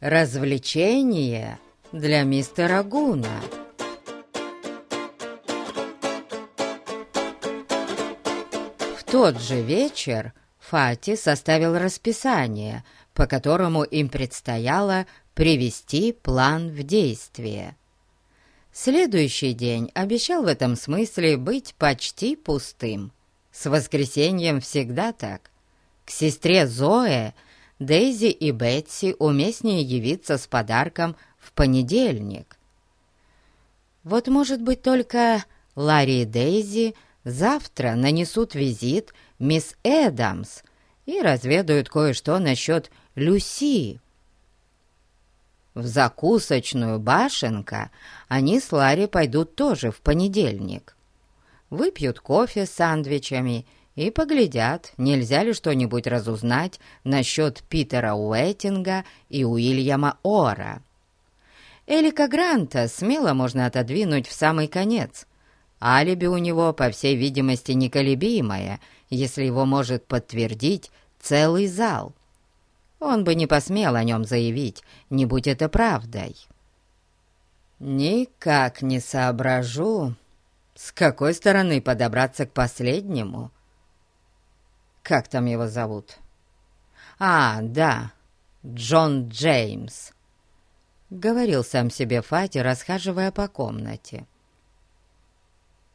развлечение для мистера Гуна. В тот же вечер Фати составил расписание, по которому им предстояло привести план в действие. Следующий день обещал в этом смысле быть почти пустым. С воскресеньем всегда так. К сестре Зое Дейзи и Бетси уместнее явиться с подарком в понедельник. Вот, может быть, только Ларри и Дейзи завтра нанесут визит мисс Эдамс и разведают кое-что насчет Люси. В закусочную башенка они с Ларри пойдут тоже в понедельник. Выпьют кофе с сандвичами и поглядят, нельзя ли что-нибудь разузнать насчет Питера Уэттинга и Уильяма Ора. Элика Гранта смело можно отодвинуть в самый конец. Алиби у него, по всей видимости, неколебимое, если его может подтвердить целый зал. Он бы не посмел о нем заявить, не будь это правдой. Никак не соображу, с какой стороны подобраться к последнему. Как там его зовут? А, да, Джон Джеймс. Говорил сам себе Фати, расхаживая по комнате.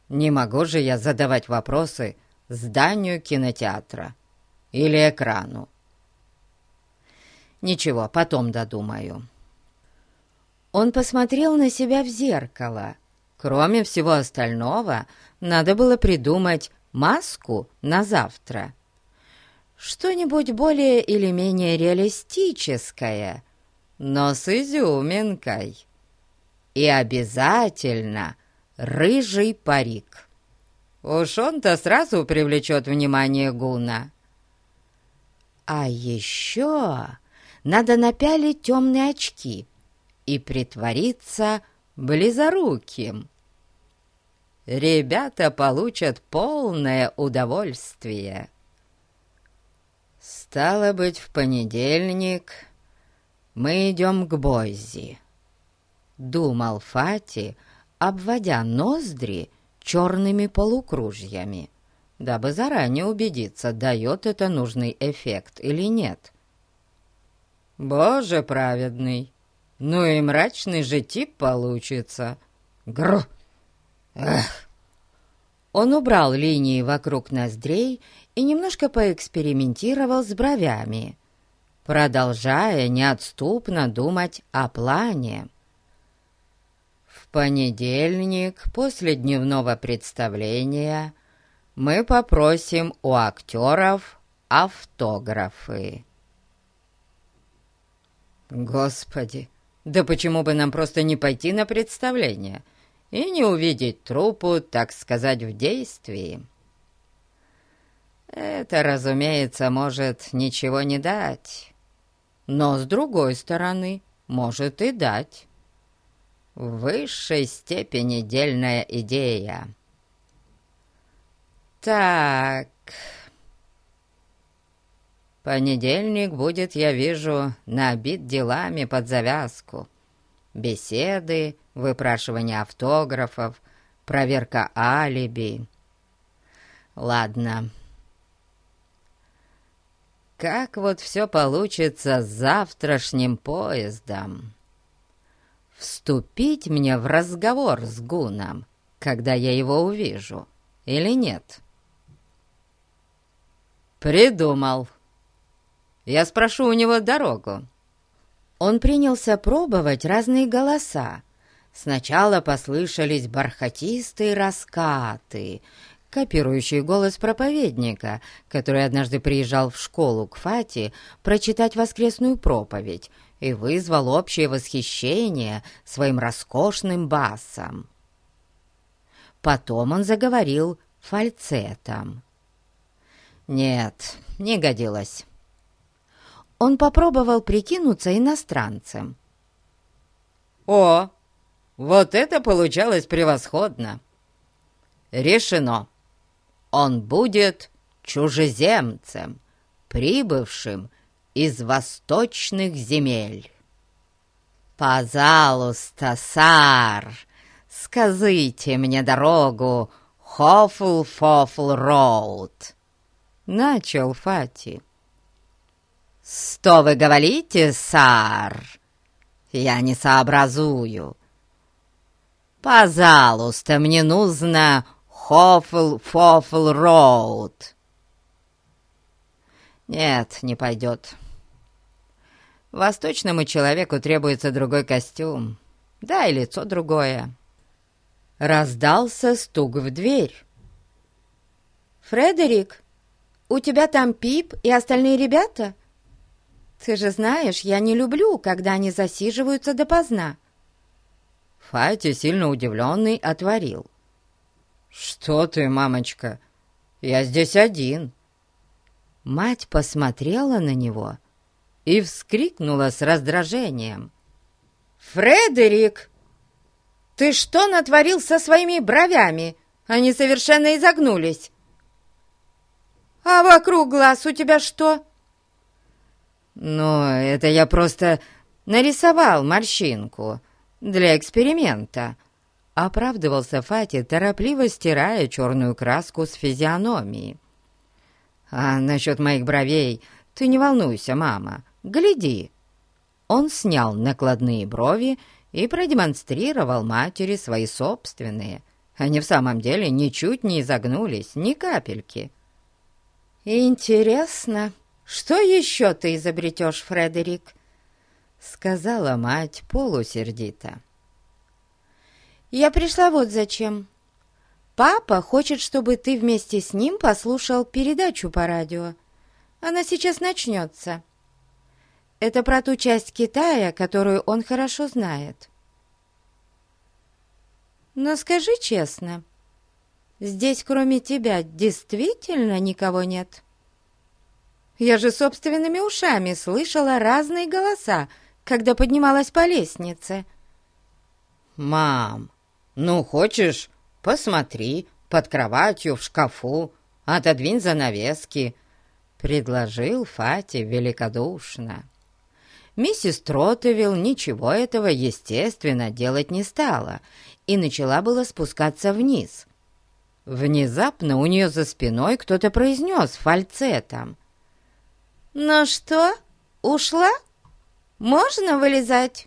Не могу же я задавать вопросы зданию кинотеатра или экрану. Ничего, потом додумаю. Он посмотрел на себя в зеркало. Кроме всего остального, надо было придумать маску на завтра. Что-нибудь более или менее реалистическое, но с изюминкой. И обязательно рыжий парик. Уж он-то сразу привлечет внимание Гуна. А еще надо напялить темные очки и притвориться близоруким. Ребята получат полное удовольствие. Стало быть, в понедельник мы идем к Бойзи, думал Фати, обводя ноздри черными полукружьями, дабы заранее убедиться, дает это нужный эффект или нет. «Боже праведный! Ну и мрачный же тип получится! Гру! Эх!» Он убрал линии вокруг ноздрей и немножко поэкспериментировал с бровями, продолжая неотступно думать о плане. В понедельник, после дневного представления, мы попросим у актеров автографы. Господи, да почему бы нам просто не пойти на представление и не увидеть трупу, так сказать, в действии? Это, разумеется, может ничего не дать, но, с другой стороны, может и дать. В высшей степени дельная идея. Так... Понедельник будет, я вижу, набит делами под завязку. Беседы, выпрашивание автографов, проверка алиби. Ладно. Как вот все получится с завтрашним поездом? Вступить мне в разговор с Гуном, когда я его увижу, или нет? Придумал. Я спрошу у него дорогу». Он принялся пробовать разные голоса. Сначала послышались бархатистые раскаты, копирующие голос проповедника, который однажды приезжал в школу к Фати прочитать воскресную проповедь и вызвал общее восхищение своим роскошным басом. Потом он заговорил фальцетом. Нет, не годилось он попробовал прикинуться иностранцем. «О, вот это получалось превосходно! Решено! Он будет чужеземцем, прибывшим из восточных земель». «Пожалуйста, сар, скажите мне дорогу Хофл-Фофл-Роуд!» Начал Фати. «Что вы говорите, сар? Я не сообразую. Пожалуйста, мне нужно Хофл-Фофл-Роуд». «Нет, не пойдет. Восточному человеку требуется другой костюм, да и лицо другое». Раздался стук в дверь. «Фредерик, у тебя там Пип и остальные ребята? Ты же знаешь, я не люблю, когда они засиживаются допоздна». Фати, сильно удивленный, отворил. «Что ты, мамочка? Я здесь один». Мать посмотрела на него и вскрикнула с раздражением. «Фредерик, ты что натворил со своими бровями? Они совершенно изогнулись. А вокруг глаз у тебя что?» «Ну, это я просто нарисовал морщинку для эксперимента», — оправдывался Фати, торопливо стирая черную краску с физиономии. «А насчет моих бровей ты не волнуйся, мама, гляди». Он снял накладные брови и продемонстрировал матери свои собственные. Они в самом деле ничуть не изогнулись, ни капельки. «Интересно, что еще ты изобретешь, Фредерик?» — сказала мать полусердито. «Я пришла вот зачем. Папа хочет, чтобы ты вместе с ним послушал передачу по радио. Она сейчас начнется. Это про ту часть Китая, которую он хорошо знает. Но скажи честно, здесь кроме тебя действительно никого нет? Я же собственными ушами слышала разные голоса, когда поднималась по лестнице. «Мам, ну хочешь, посмотри под кроватью в шкафу, отодвинь занавески», — предложил Фати великодушно. Миссис Тротовилл ничего этого, естественно, делать не стала и начала было спускаться вниз. Внезапно у нее за спиной кто-то произнес фальцетом. «Ну что, ушла? Можно вылезать?»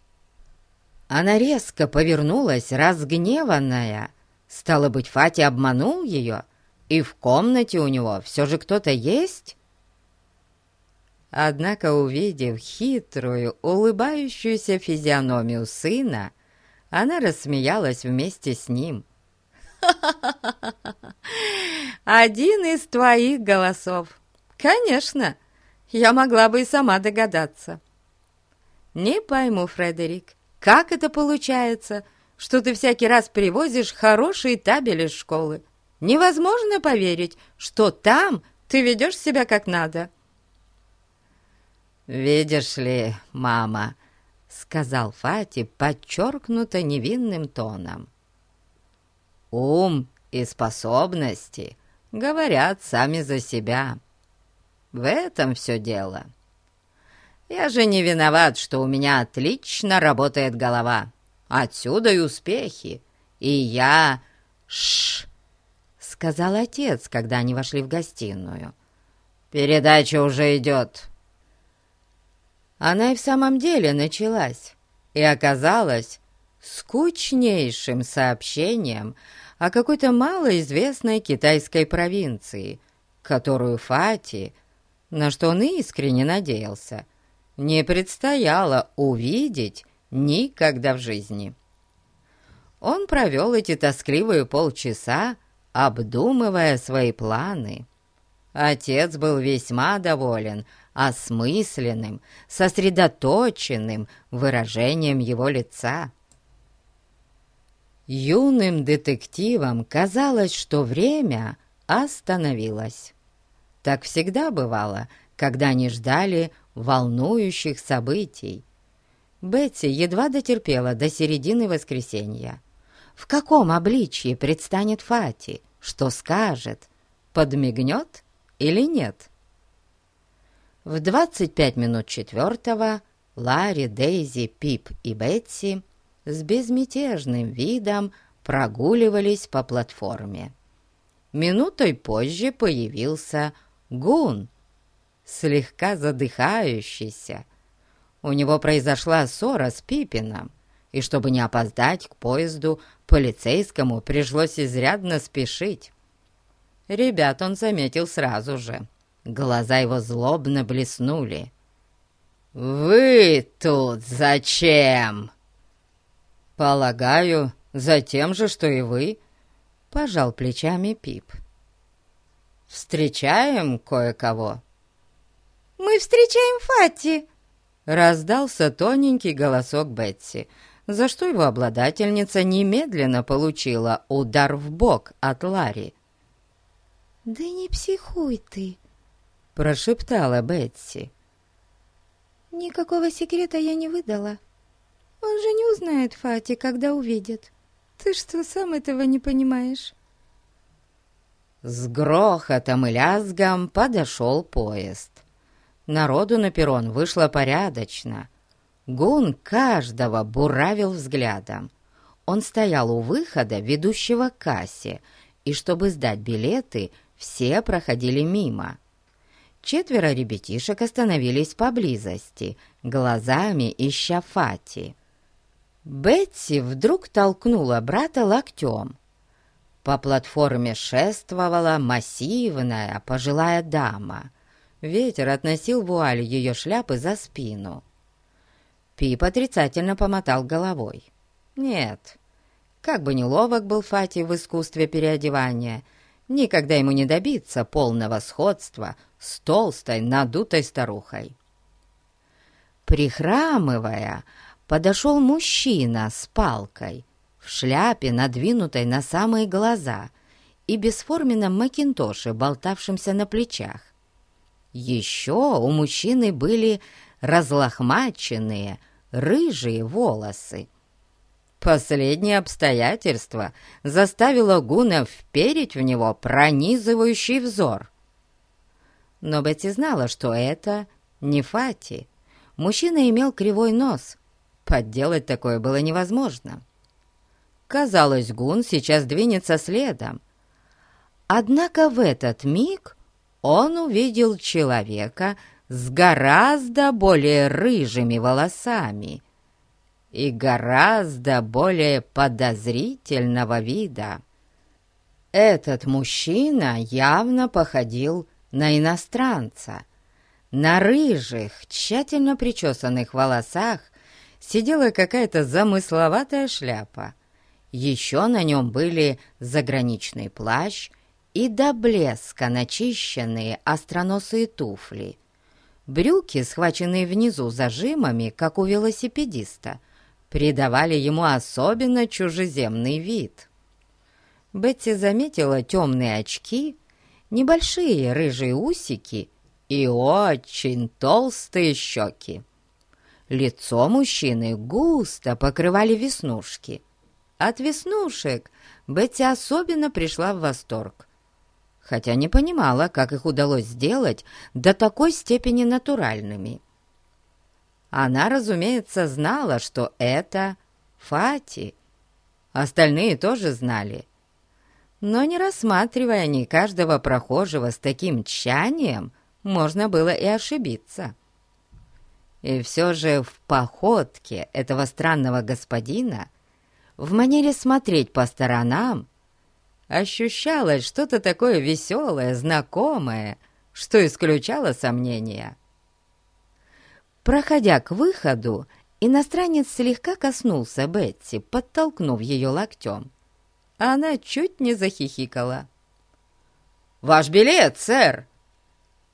Она резко повернулась, разгневанная. Стало быть, Фати обманул ее, и в комнате у него все же кто-то есть? Однако, увидев хитрую, улыбающуюся физиономию сына, она рассмеялась вместе с ним. Один из твоих голосов! Конечно, я могла бы и сама догадаться. Не пойму, Фредерик, как это получается, что ты всякий раз привозишь хорошие табели из школы? Невозможно поверить, что там ты ведешь себя как надо». «Видишь ли, мама», — сказал Фати подчеркнуто невинным тоном, «ум и способности говорят сами за себя. В этом все дело. Я же не виноват, что у меня отлично работает голова. Отсюда и успехи. И я... Шш! сказал отец, когда они вошли в гостиную. «Передача уже идет. Она и в самом деле началась и оказалась скучнейшим сообщением о какой-то малоизвестной китайской провинции, которую Фати, на что он искренне надеялся, не предстояло увидеть никогда в жизни. Он провел эти тоскливые полчаса, обдумывая свои планы. Отец был весьма доволен осмысленным, сосредоточенным выражением его лица. Юным детективам казалось, что время остановилось. Так всегда бывало, когда они ждали волнующих событий. Бетси едва дотерпела до середины воскресенья. В каком обличье предстанет Фати? Что скажет? Подмигнет или нет? В 25 минут четвертого Ларри, Дейзи, Пип и Бетси с безмятежным видом прогуливались по платформе. Минутой позже появился Гун, слегка задыхающийся. У него произошла ссора с Пипином, и чтобы не опоздать к поезду, полицейскому пришлось изрядно спешить. Ребят он заметил сразу же. Глаза его злобно блеснули. «Вы тут зачем?» «Полагаю, за тем же, что и вы», — пожал плечами Пип. «Встречаем кое-кого». «Мы встречаем Фати!» — раздался тоненький голосок Бетси, за что его обладательница немедленно получила удар в бок от Ларри. «Да не психуй ты!» — прошептала Бетси. «Никакого секрета я не выдала. Он же не узнает Фати, когда увидит. Ты что, сам этого не понимаешь?» С грохотом и лязгом подошел поезд. Народу на перрон вышло порядочно. Гун каждого буравил взглядом. Он стоял у выхода, ведущего к кассе, и чтобы сдать билеты, все проходили мимо. Четверо ребятишек остановились поблизости, глазами ища Фати. Бетси вдруг толкнула брата локтем. По платформе шествовала массивная пожилая дама. Ветер относил вуаль ее шляпы за спину. Пип отрицательно помотал головой. «Нет, как бы ни ловок был Фати в искусстве переодевания, никогда ему не добиться полного сходства с толстой, надутой старухой. Прихрамывая, подошел мужчина с палкой, в шляпе, надвинутой на самые глаза, и бесформенном макинтоше, болтавшемся на плечах. Еще у мужчины были разлохмаченные, рыжие волосы. Последнее обстоятельство заставило Гуна вперить в него пронизывающий взор. Но Бетти знала, что это не Фати. Мужчина имел кривой нос. Подделать такое было невозможно. Казалось, Гун сейчас двинется следом. Однако в этот миг он увидел человека с гораздо более рыжими волосами и гораздо более подозрительного вида. Этот мужчина явно походил на иностранца. На рыжих, тщательно причесанных волосах сидела какая-то замысловатая шляпа. Еще на нем были заграничный плащ и до блеска начищенные остроносые туфли. Брюки, схваченные внизу зажимами, как у велосипедиста, придавали ему особенно чужеземный вид. Бетти заметила темные очки небольшие рыжие усики и очень толстые щеки. Лицо мужчины густо покрывали веснушки. От веснушек Бетти особенно пришла в восторг, хотя не понимала, как их удалось сделать до такой степени натуральными. Она, разумеется, знала, что это Фати. Остальные тоже знали, но не рассматривая ни каждого прохожего с таким тщанием, можно было и ошибиться. И все же в походке этого странного господина, в манере смотреть по сторонам, ощущалось что-то такое веселое, знакомое, что исключало сомнения. Проходя к выходу, иностранец слегка коснулся Бетси, подтолкнув ее локтем она чуть не захихикала. «Ваш билет, сэр!»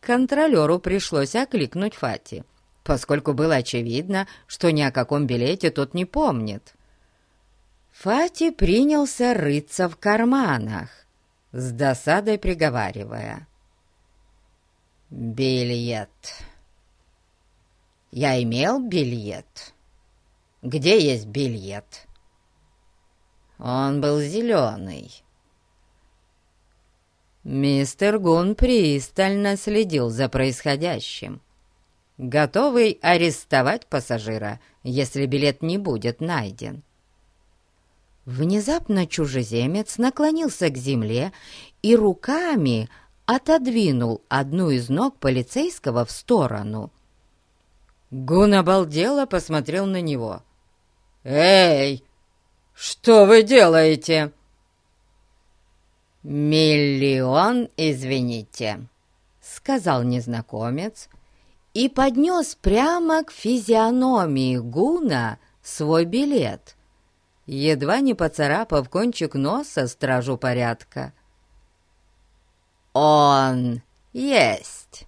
Контролеру пришлось окликнуть Фати, поскольку было очевидно, что ни о каком билете тот не помнит. Фати принялся рыться в карманах, с досадой приговаривая. «Билет. Я имел билет. Где есть билет?» Он был зеленый. Мистер Гун пристально следил за происходящим. готовый арестовать пассажира, если билет не будет найден. Внезапно чужеземец наклонился к земле и руками отодвинул одну из ног полицейского в сторону. Гун обалдело посмотрел на него. «Эй, что вы делаете?» «Миллион, извините», — сказал незнакомец и поднес прямо к физиономии Гуна свой билет, едва не поцарапав кончик носа стражу порядка. «Он есть.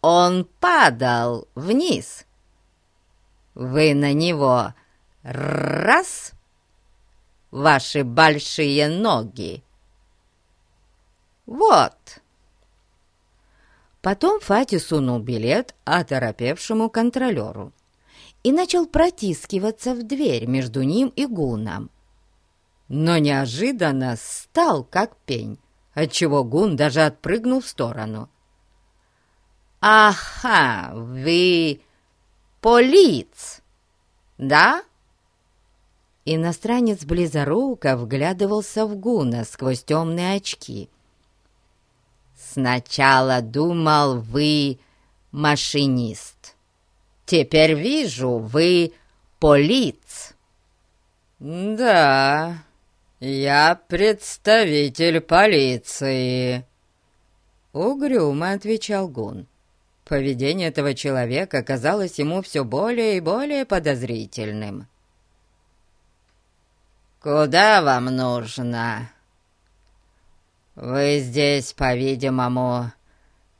Он падал вниз. Вы на него раз, ваши большие ноги, «Вот!» Потом Фати сунул билет оторопевшему контролеру и начал протискиваться в дверь между ним и Гуном. Но неожиданно стал как пень, отчего Гун даже отпрыгнул в сторону. «Ага, вы полиц, да?» Иностранец близоруко вглядывался в Гуна сквозь темные очки – Сначала думал, вы машинист. Теперь вижу, вы полиц. Да, я представитель полиции. Угрюмо отвечал Гун. Поведение этого человека казалось ему все более и более подозрительным. «Куда вам нужно?» «Вы здесь, по-видимому,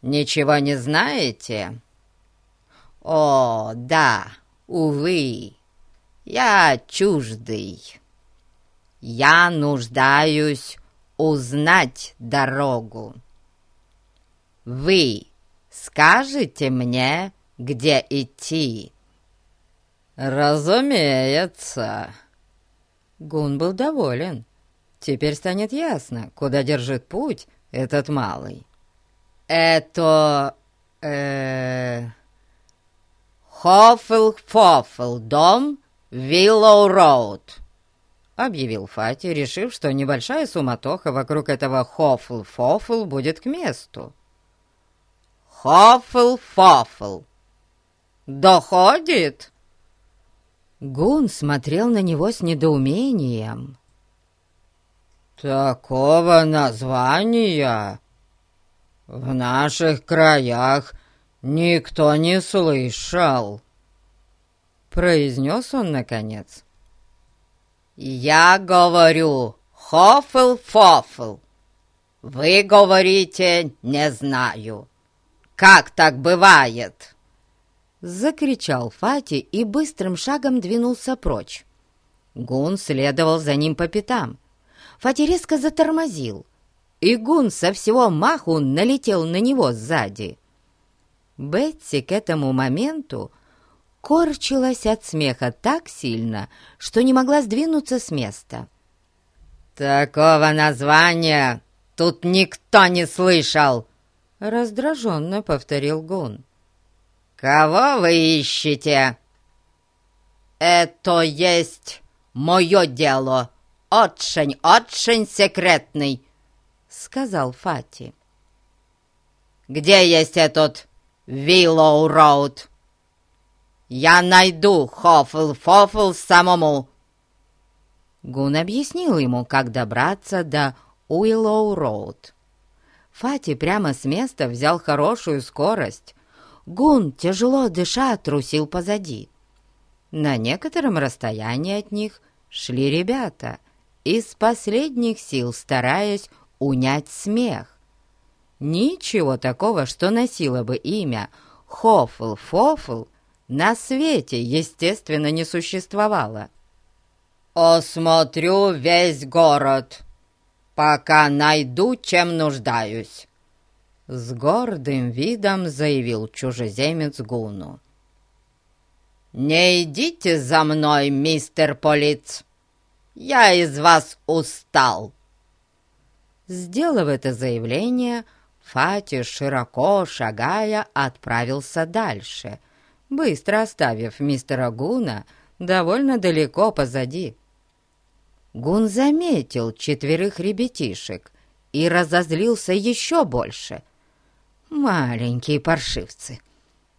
ничего не знаете?» «О, да, увы, я чуждый. Я нуждаюсь узнать дорогу. Вы скажете мне, где идти?» «Разумеется!» Гун был доволен. Теперь станет ясно, куда держит путь этот малый. Это... э Хоффл-Фоффл, дом Виллоу-Роуд, объявил Фати, решив, что небольшая суматоха вокруг этого Хоффл-Фоффл будет к месту. Хоффл-Фоффл. Доходит? Гун смотрел на него с недоумением. «Такого названия в наших краях никто не слышал», — произнес он наконец. «Я говорю хофл-фофл. Вы говорите «не знаю». Как так бывает?» Закричал Фати и быстрым шагом двинулся прочь. Гун следовал за ним по пятам — Фати резко затормозил, и Гун со всего маху налетел на него сзади. Бетси к этому моменту корчилась от смеха так сильно, что не могла сдвинуться с места. «Такого названия тут никто не слышал!» — раздраженно повторил Гун. «Кого вы ищете?» «Это есть мое дело!» очень-очень секретный», — сказал Фати. «Где есть этот Виллоу-Роуд?» «Я найду Хоффл-Фоффл самому!» Гун объяснил ему, как добраться до Уиллоу-Роуд. Фати прямо с места взял хорошую скорость. Гун, тяжело дыша, трусил позади. На некотором расстоянии от них шли ребята, из последних сил стараясь унять смех. Ничего такого, что носило бы имя Хофл-Фофл, на свете, естественно, не существовало. «Осмотрю весь город, пока найду, чем нуждаюсь», — с гордым видом заявил чужеземец Гуну. «Не идите за мной, мистер Полиц!» Я из вас устал!» Сделав это заявление, Фати, широко шагая, отправился дальше, быстро оставив мистера Гуна довольно далеко позади. Гун заметил четверых ребятишек и разозлился еще больше. «Маленькие паршивцы,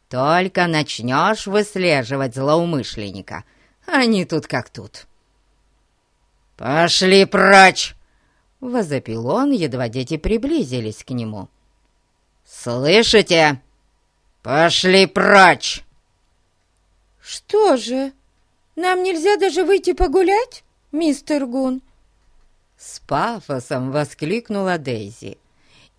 только начнешь выслеживать злоумышленника, они тут как тут». «Пошли прочь!» — возопил он, едва дети приблизились к нему. «Слышите? Пошли прочь!» «Что же, нам нельзя даже выйти погулять, мистер Гун?» С пафосом воскликнула Дейзи,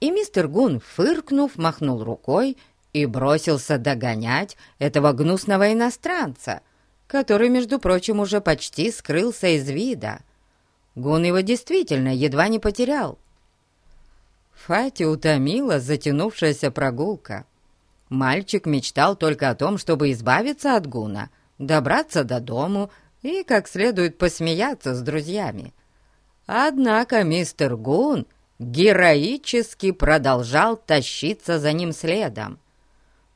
и мистер Гун, фыркнув, махнул рукой и бросился догонять этого гнусного иностранца, который, между прочим, уже почти скрылся из вида. Гун его действительно едва не потерял. Фати утомила затянувшаяся прогулка. Мальчик мечтал только о том, чтобы избавиться от Гуна, добраться до дому и как следует посмеяться с друзьями. Однако мистер Гун героически продолжал тащиться за ним следом.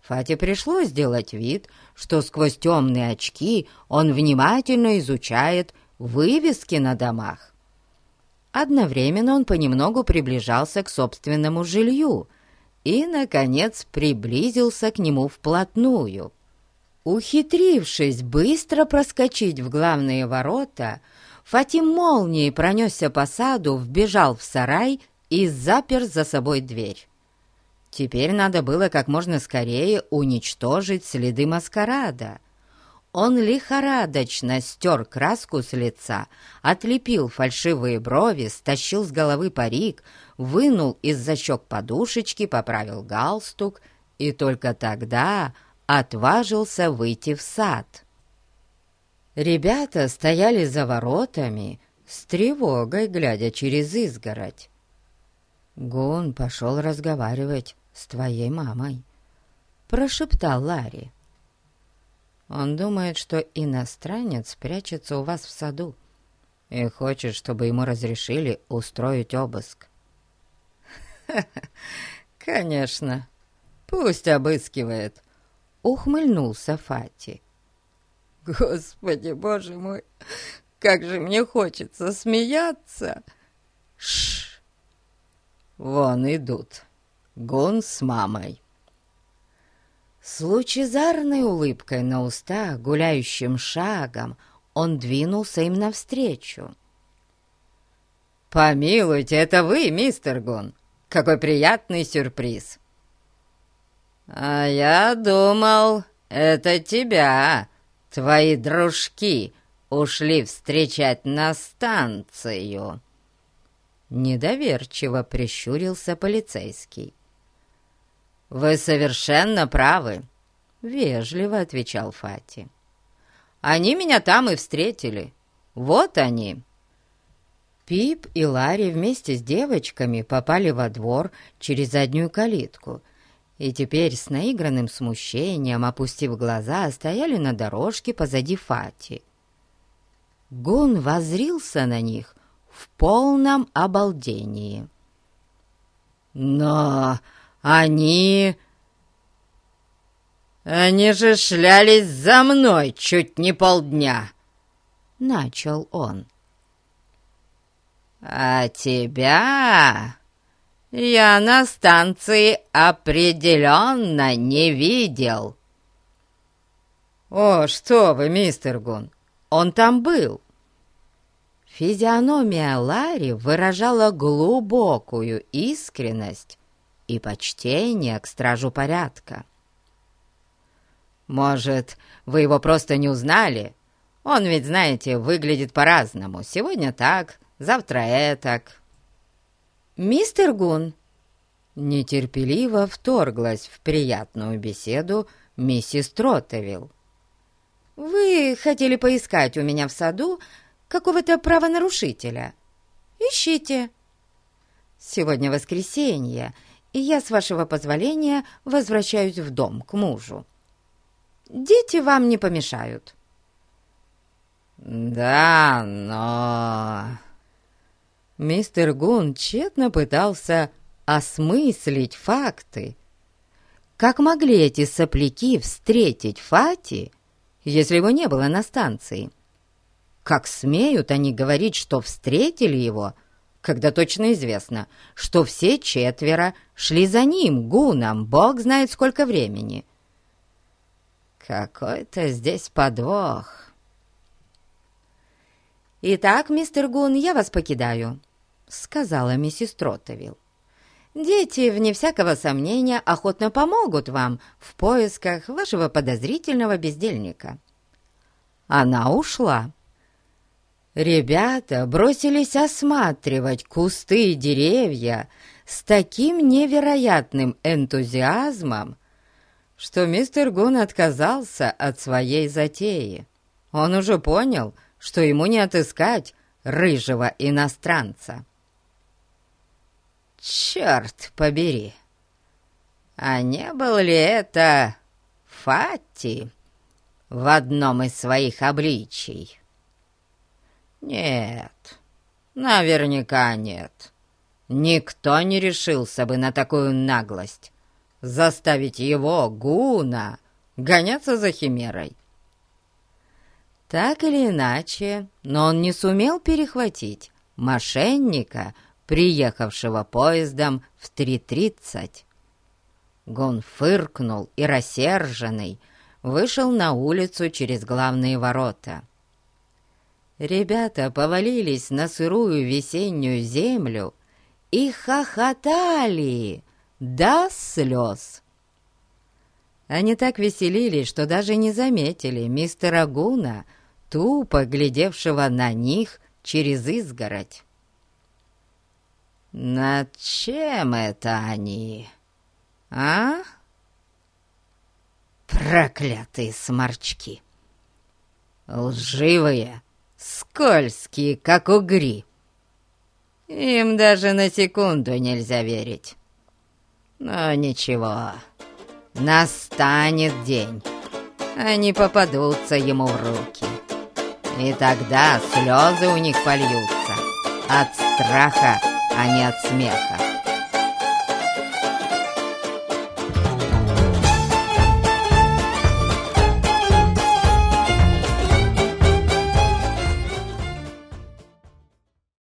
Фате пришлось сделать вид, что сквозь темные очки он внимательно изучает вывески на домах. Одновременно он понемногу приближался к собственному жилью и, наконец, приблизился к нему вплотную. Ухитрившись быстро проскочить в главные ворота, Фатим молнией пронесся по саду, вбежал в сарай и запер за собой дверь. Теперь надо было как можно скорее уничтожить следы маскарада — он лихорадочно стер краску с лица, отлепил фальшивые брови, стащил с головы парик, вынул из-за щек подушечки, поправил галстук и только тогда отважился выйти в сад. Ребята стояли за воротами, с тревогой глядя через изгородь. «Гун пошел разговаривать с твоей мамой», — прошептал Ларри. Он думает, что иностранец прячется у вас в саду и хочет, чтобы ему разрешили устроить обыск. «Конечно, пусть обыскивает», — ухмыльнулся Фати. «Господи, боже мой, как же мне хочется смеяться!» Шш! Вон идут Гун с мамой. С лучезарной улыбкой на устах, гуляющим шагом, он двинулся им навстречу. «Помилуйте, это вы, мистер Гун! Какой приятный сюрприз!» «А я думал, это тебя, твои дружки, ушли встречать на станцию!» Недоверчиво прищурился полицейский. «Вы совершенно правы», — вежливо отвечал Фати. «Они меня там и встретили. Вот они». Пип и Ларри вместе с девочками попали во двор через заднюю калитку и теперь с наигранным смущением, опустив глаза, стояли на дорожке позади Фати. Гун возрился на них в полном обалдении. «Но они... Они же шлялись за мной чуть не полдня, — начал он. А тебя я на станции определенно не видел. О, что вы, мистер Гун, он там был. Физиономия Ларри выражала глубокую искренность и почтение к стражу порядка. «Может, вы его просто не узнали? Он ведь, знаете, выглядит по-разному. Сегодня так, завтра этак». «Мистер Гун!» Нетерпеливо вторглась в приятную беседу миссис Тротевилл. «Вы хотели поискать у меня в саду какого-то правонарушителя. Ищите. Сегодня воскресенье, и я, с вашего позволения, возвращаюсь в дом к мужу. Дети вам не помешают». «Да, но...» Мистер Гун тщетно пытался осмыслить факты. Как могли эти сопляки встретить Фати, если его не было на станции? Как смеют они говорить, что встретили его, когда точно известно, что все четверо шли за ним, гуном, бог знает сколько времени. Какой-то здесь подвох. «Итак, мистер Гун, я вас покидаю», — сказала миссис Троттовилл. «Дети, вне всякого сомнения, охотно помогут вам в поисках вашего подозрительного бездельника». Она ушла. Ребята бросились осматривать кусты и деревья с таким невероятным энтузиазмом, что мистер Гун отказался от своей затеи. Он уже понял, что ему не отыскать рыжего иностранца. «Черт побери! А не был ли это Фати в одном из своих обличий?» Нет, наверняка нет. Никто не решился бы на такую наглость. Заставить его, Гуна, гоняться за Химерой. Так или иначе, но он не сумел перехватить мошенника, приехавшего поездом в 3.30. Гун фыркнул и рассерженный вышел на улицу через главные ворота. Ребята повалились на сырую весеннюю землю и хохотали до слез. Они так веселились, что даже не заметили мистера Гуна, тупо глядевшего на них через изгородь. «Над чем это они, а?» «Проклятые сморчки! Лживые!» Скользкие, как угри. Им даже на секунду нельзя верить. Но ничего, настанет день, они попадутся ему в руки. И тогда слезы у них польются от страха, а не от смеха.